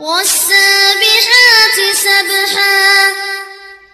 والسابحات سبحا